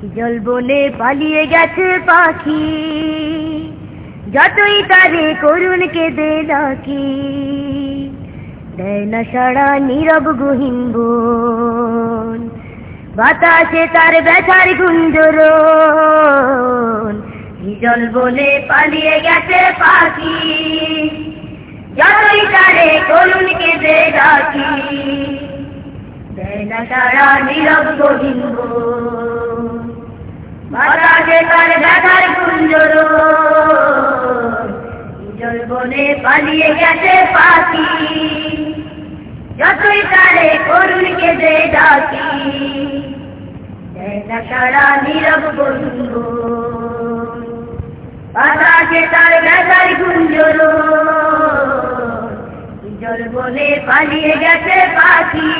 জল বনে পালিয়ে গেছে পাখি। যতই তারে করুণ কেঁদে ডাকি দেয় না সারা নীরব গহীন বন। বাতাসে তার ব্যথার গুঞ্জরণ জল বনে পালিয়ে গেছে পাখি। যতই তারে করুণ কেঁদে ডাকি দেয় না সারা নীরব গহীন বন। তার পালিয়ে গেছে পাখি। যতই তারে করুণ কেঁদে ডাকি সারা নীরব বন্ধু। তার ব্যথার জল বনে পালিয়ে গেছে পাখি।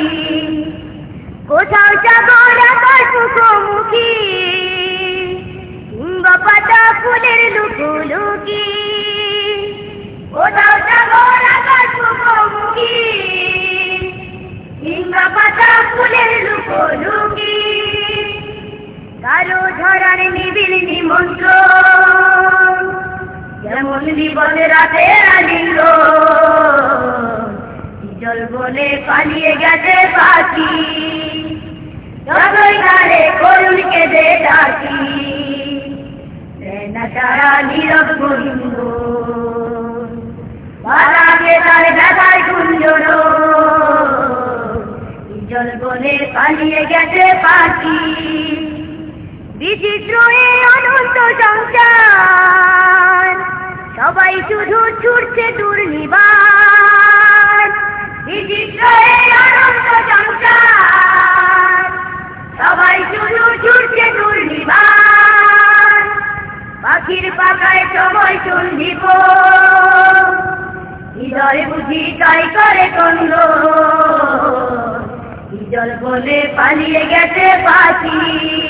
কোথাও সাগর আকাশ মুখোমুখি কারও ঝরার নিবিল নিমন্ত্র। যেমন বিপদে রাতে আলিঙ্গ জল বলে পালিয়ে গেছে পাখি। ধারে করুণ কেঁদে ডাকি তারা নীরব গোবিন্দ বালাকে তার ব্যথার কুঞ্জন জল বলে পালিয়ে গেছে পাখি। বিচিত্র এ অনন্ত সংসার। সবাই শুধু ছুটছে দুর্নিবার। বিচিত্র এ অনন্ত সংসার। সবাই শুধু ছুটছে দুর্নিবার। পাখির পাকায় সময় চন্দিব হৃদয় বুঝি তাই করে কন্দ জল বলে পালিয়ে গেছে পাখি।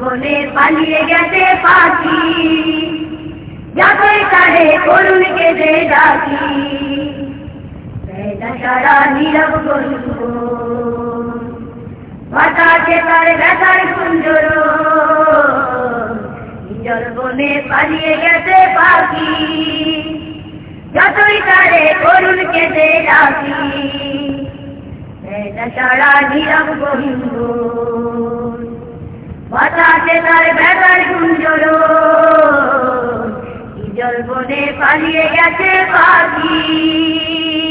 বনে পালিয়ে গেছে পাখি। যতই তারে করুণ কেঁদে ডাকি। সারা নীরব গরিব বাতাসে তার ব্যথার কুঞ্জর। জল বনে পালিয়ে গেছে পাখি। যতই তারে করুণ কেঁদে ডাকি। সারা নীরব গরিব বাতাসে তার বেতার কুঞ্জর জল বনে পালিয়ে গেছে পাখি।